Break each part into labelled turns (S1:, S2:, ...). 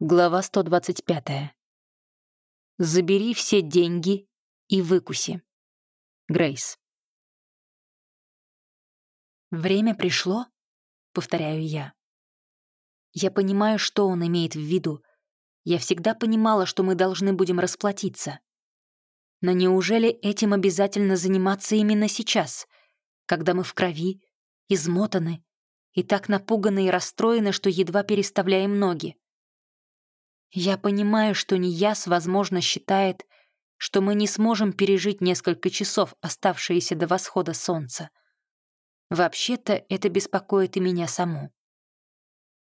S1: Глава 125. Забери все деньги и выкуси. Грейс. «Время пришло?» — повторяю я. Я понимаю, что он имеет в виду. Я всегда понимала, что мы должны будем расплатиться. Но неужели этим обязательно заниматься именно сейчас, когда мы в крови, измотаны и так напуганы и расстроены, что едва переставляем ноги? Я понимаю, что Нияс, возможно, считает, что мы не сможем пережить несколько часов, оставшиеся до восхода солнца. Вообще-то это беспокоит и меня саму.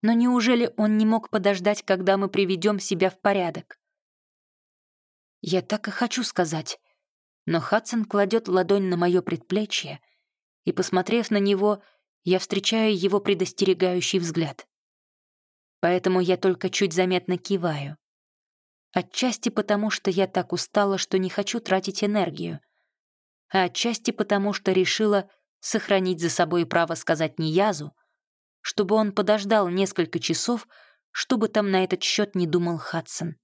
S1: Но неужели он не мог подождать, когда мы приведем себя в порядок? Я так и хочу сказать, но Хадсон кладет ладонь на мое предплечье, и, посмотрев на него, я встречаю его предостерегающий взгляд поэтому я только чуть заметно киваю. Отчасти потому, что я так устала, что не хочу тратить энергию, а отчасти потому, что решила сохранить за собой право сказать Ниязу, чтобы он подождал несколько часов, чтобы там на этот счет не думал Хадсон.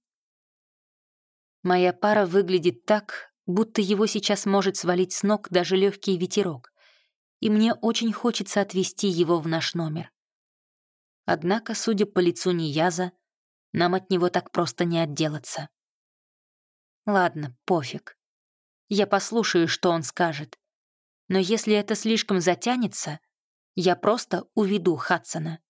S1: Моя пара выглядит так, будто его сейчас может свалить с ног даже легкий ветерок, и мне очень хочется отвезти его в наш номер. Однако, судя по лицу Нияза, нам от него так просто не отделаться. Ладно, пофиг. Я послушаю, что он скажет. Но если это слишком затянется, я просто уведу Хадсона.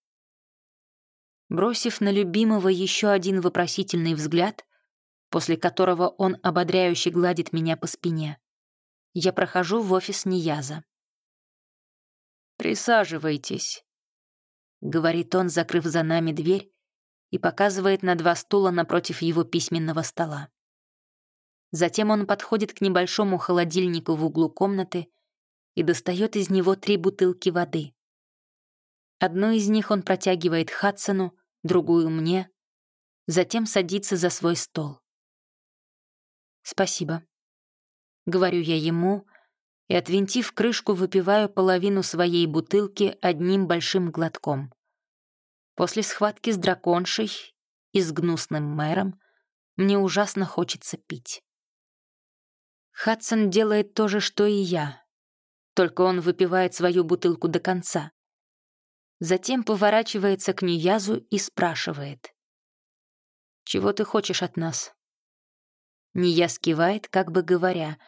S1: Бросив на любимого еще один вопросительный взгляд, после которого он ободряюще гладит меня по спине, я прохожу в офис Нияза. «Присаживайтесь», говорит он, закрыв за нами дверь, и показывает на два стула напротив его письменного стола. Затем он подходит к небольшому холодильнику в углу комнаты и достает из него три бутылки воды. Одну из них он протягивает Хадсону, другую мне, затем садится за свой стол. «Спасибо», — говорю я ему, и, отвинтив крышку, выпиваю половину своей бутылки одним большим глотком. После схватки с драконшей и с гнусным мэром мне ужасно хочется пить. Хадсон делает то же, что и я, только он выпивает свою бутылку до конца. Затем поворачивается к Ниязу и спрашивает. «Чего ты хочешь от нас?» Нияз кивает, как бы говоря,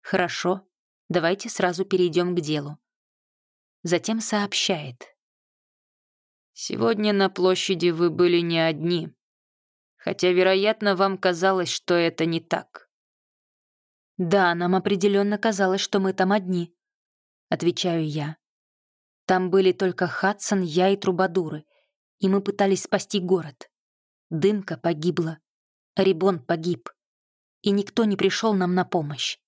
S1: «Хорошо, Давайте сразу перейдем к делу. Затем сообщает. «Сегодня на площади вы были не одни, хотя, вероятно, вам казалось, что это не так». «Да, нам определенно казалось, что мы там одни», — отвечаю я. «Там были только Хадсон, я и Трубадуры, и мы пытались спасти город. Дымка погибла, Рибон погиб, и никто не пришел нам на помощь.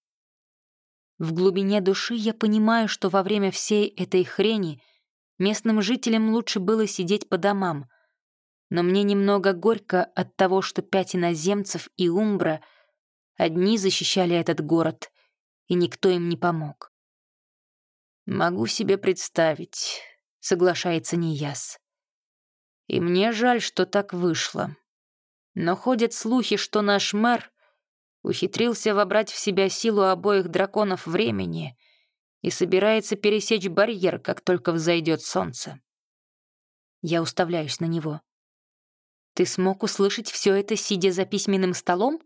S1: В глубине души я понимаю, что во время всей этой хрени местным жителям лучше было сидеть по домам, но мне немного горько от того, что пять иноземцев и Умбра одни защищали этот город, и никто им не помог. «Могу себе представить», — соглашается Нияс. «И мне жаль, что так вышло. Но ходят слухи, что наш мэр ухитрился вобрать в себя силу обоих драконов времени и собирается пересечь барьер, как только взойдет солнце. Я уставляюсь на него. «Ты смог услышать все это, сидя за письменным столом?»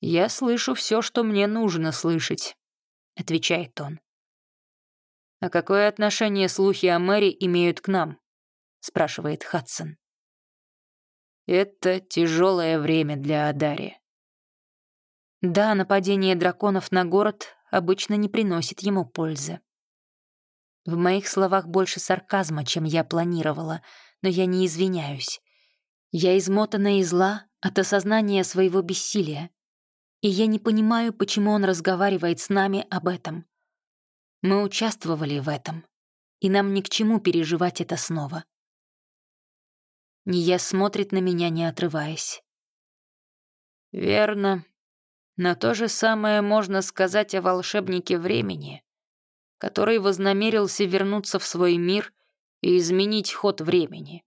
S1: «Я слышу все, что мне нужно слышать», — отвечает он. «А какое отношение слухи о Мэри имеют к нам?» — спрашивает Хадсон. «Это тяжелое время для Адари. Да, нападение драконов на город обычно не приносит ему пользы. В моих словах больше сарказма, чем я планировала, но я не извиняюсь. Я измотана и зла от осознания своего бессилия. И я не понимаю, почему он разговаривает с нами об этом. Мы участвовали в этом, и нам ни к чему переживать это снова. Ния смотрит на меня, не отрываясь. «Верно», но то же самое можно сказать о волшебнике времени, который вознамерился вернуться в свой мир и изменить ход времени.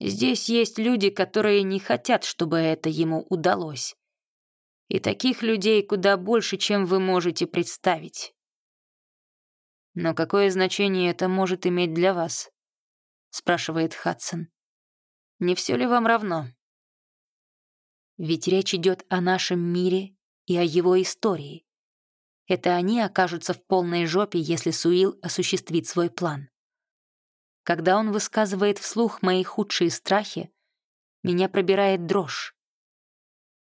S1: Здесь есть люди, которые не хотят, чтобы это ему удалось. И таких людей куда больше, чем вы можете представить. «Но какое значение это может иметь для вас?» — спрашивает Хадсон. «Не все ли вам равно?» Ведь речь идет о нашем мире и о его истории. Это они окажутся в полной жопе, если Суил осуществит свой план. Когда он высказывает вслух мои худшие страхи, меня пробирает дрожь.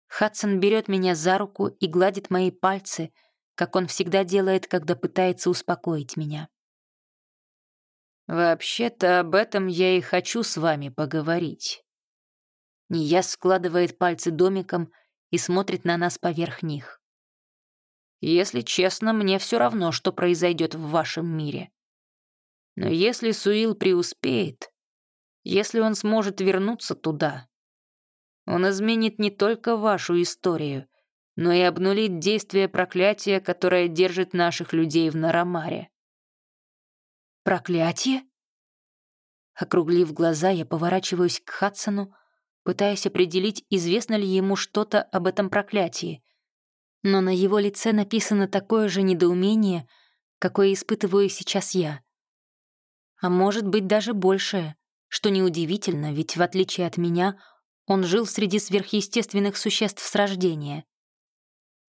S1: Хадсон берет меня за руку и гладит мои пальцы, как он всегда делает, когда пытается успокоить меня. «Вообще-то об этом я и хочу с вами поговорить». Нияс складывает пальцы домиком и смотрит на нас поверх них. «Если честно, мне все равно, что произойдет в вашем мире. Но если Суил преуспеет, если он сможет вернуться туда, он изменит не только вашу историю, но и обнулит действие проклятия, которое держит наших людей в Нарамаре». «Проклятие?» Округлив глаза, я поворачиваюсь к Хадсону, пытаясь определить, известно ли ему что-то об этом проклятии. Но на его лице написано такое же недоумение, какое испытываю сейчас я. А может быть, даже большее, что неудивительно, ведь в отличие от меня, он жил среди сверхъестественных существ с рождения.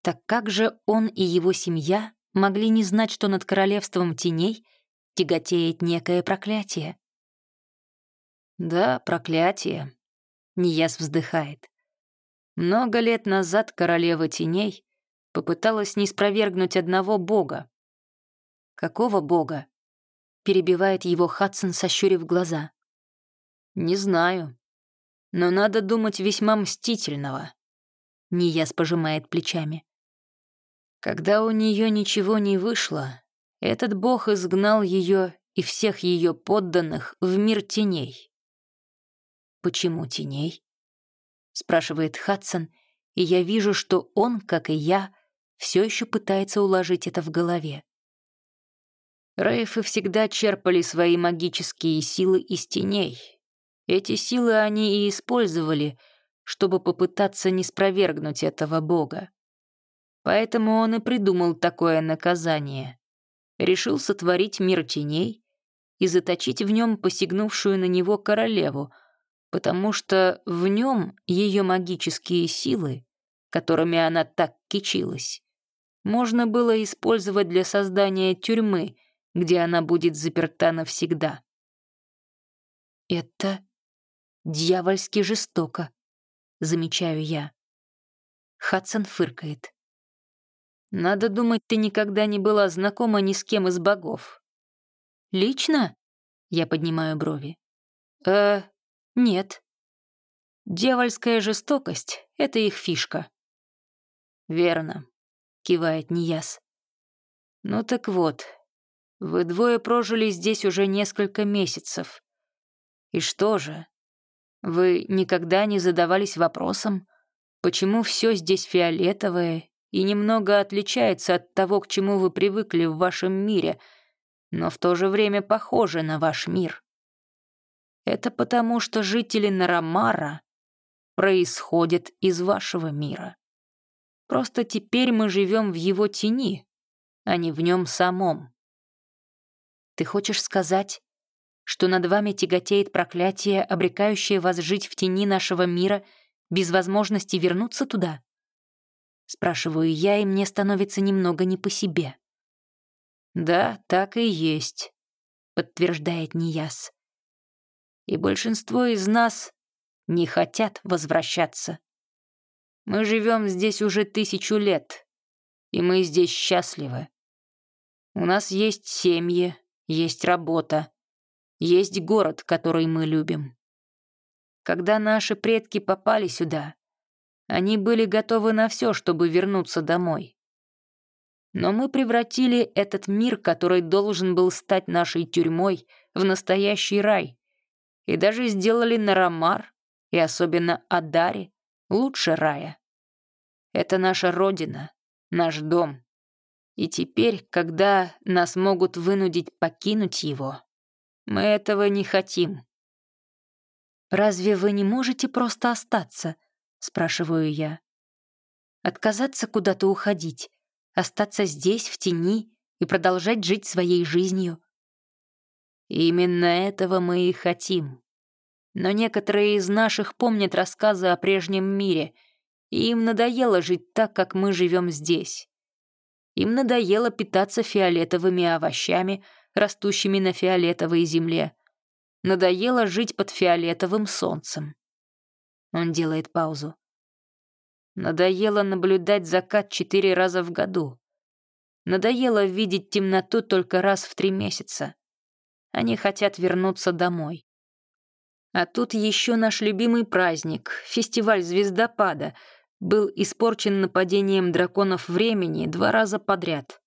S1: Так как же он и его семья могли не знать, что над королевством теней тяготеет некое проклятие? Да, проклятие, Нияс вздыхает. Много лет назад королева теней попыталась не спровергнуть одного бога. «Какого бога?» — перебивает его Хадсон, сощурив глаза. «Не знаю. Но надо думать весьма мстительного». Нияс пожимает плечами. Когда у нее ничего не вышло, этот бог изгнал ее и всех ее подданных в мир теней. «Почему теней?» — спрашивает Хадсон, и я вижу, что он, как и я, все еще пытается уложить это в голове. Рейфы всегда черпали свои магические силы из теней. Эти силы они и использовали, чтобы попытаться не спровергнуть этого бога. Поэтому он и придумал такое наказание. Решил сотворить мир теней и заточить в нем посягнувшую на него королеву — потому что в нем ее магические силы, которыми она так кичилась, можно было использовать для создания тюрьмы, где она будет заперта навсегда. «Это дьявольски жестоко», — замечаю я. Хадсон фыркает. «Надо думать, ты никогда не была знакома ни с кем из богов». «Лично?» — я поднимаю брови. «Э, нет. Дьявольская жестокость — это их фишка. Верно, кивает Нияс. Ну так вот, вы двое прожили здесь уже несколько месяцев. И что же? Вы никогда не задавались вопросом, почему все здесь фиолетовое и немного отличается от того, к чему вы привыкли в вашем мире, но в то же время похоже на ваш мир? Это потому, что жители Нарамара происходят из вашего мира. Просто теперь мы живем в его тени, а не в нем самом. Ты хочешь сказать, что над вами тяготеет проклятие, обрекающее вас жить в тени нашего мира без возможности вернуться туда? Спрашиваю я, и мне становится немного не по себе. «Да, так и есть», — подтверждает Нияс и большинство из нас не хотят возвращаться. Мы живем здесь уже тысячу лет, и мы здесь счастливы. У нас есть семьи, есть работа, есть город, который мы любим. Когда наши предки попали сюда, они были готовы на все, чтобы вернуться домой. Но мы превратили этот мир, который должен был стать нашей тюрьмой, в настоящий рай, и даже сделали Нарамар, и особенно Адари, лучше рая. Это наша родина, наш дом. И теперь, когда нас могут вынудить покинуть его, мы этого не хотим. «Разве вы не можете просто остаться?» — спрашиваю я. «Отказаться куда-то уходить, остаться здесь, в тени, и продолжать жить своей жизнью».
S2: «Именно этого мы и хотим. Но некоторые из наших помнят рассказы о прежнем мире, и им надоело жить так, как мы живем здесь. Им надоело питаться фиолетовыми овощами, растущими на фиолетовой земле. Надоело жить под фиолетовым солнцем. Он делает паузу. Надоело наблюдать закат четыре раза в году. Надоело видеть темноту только раз в три месяца. Они хотят вернуться домой. А тут еще наш любимый праздник, фестиваль звездопада — был испорчен нападением драконов времени два раза подряд.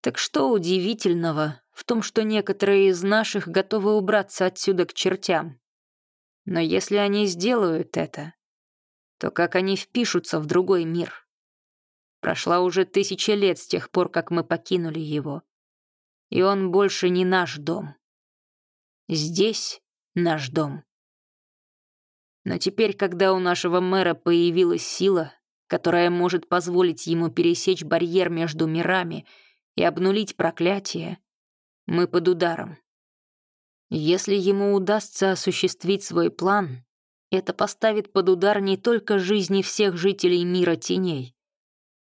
S2: Так что удивительного в том, что некоторые из наших готовы убраться отсюда к чертям? Но если они сделают это, то как они впишутся в другой мир? Прошла уже тысяча лет с тех пор, как мы покинули его. И он больше не наш дом. Здесь наш дом. Но теперь, когда у нашего мэра появилась сила, которая может позволить ему пересечь барьер между мирами и обнулить проклятие, мы под ударом. Если ему удастся осуществить свой план, это поставит под удар не только жизни всех жителей мира теней,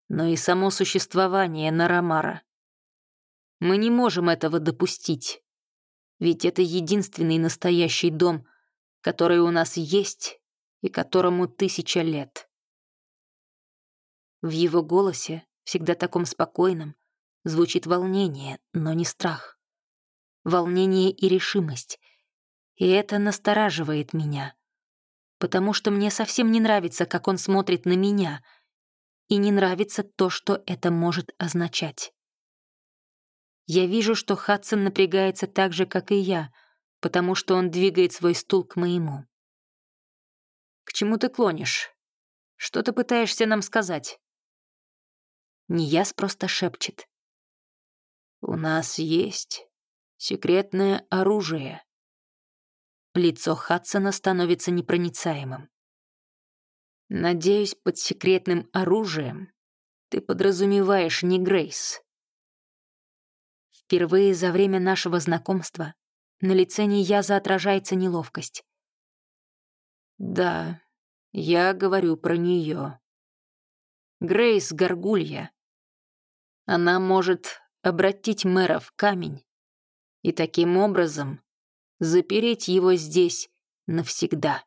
S2: но и само существование Нарамара. Мы не можем этого допустить, ведь это единственный настоящий дом, который у нас есть и которому тысяча лет. В его голосе, всегда таком спокойном, звучит волнение, но не страх. Волнение и решимость. И это настораживает меня, потому что мне совсем не нравится, как он смотрит на меня, и не нравится то, что это может означать. Я вижу, что Хадсон напрягается так же, как и я, потому что он двигает свой стул к моему. «К чему ты клонишь? Что ты пытаешься нам сказать?» Нияс просто шепчет. «У нас есть секретное оружие». Лицо Хадсона становится непроницаемым. «Надеюсь, под секретным оружием ты подразумеваешь не Грейс». Впервые за время нашего знакомства на лице Нияза отражается неловкость. «Да, я говорю про нее. Грейс Горгулья. Она может обратить мэра в камень и таким образом запереть его здесь навсегда».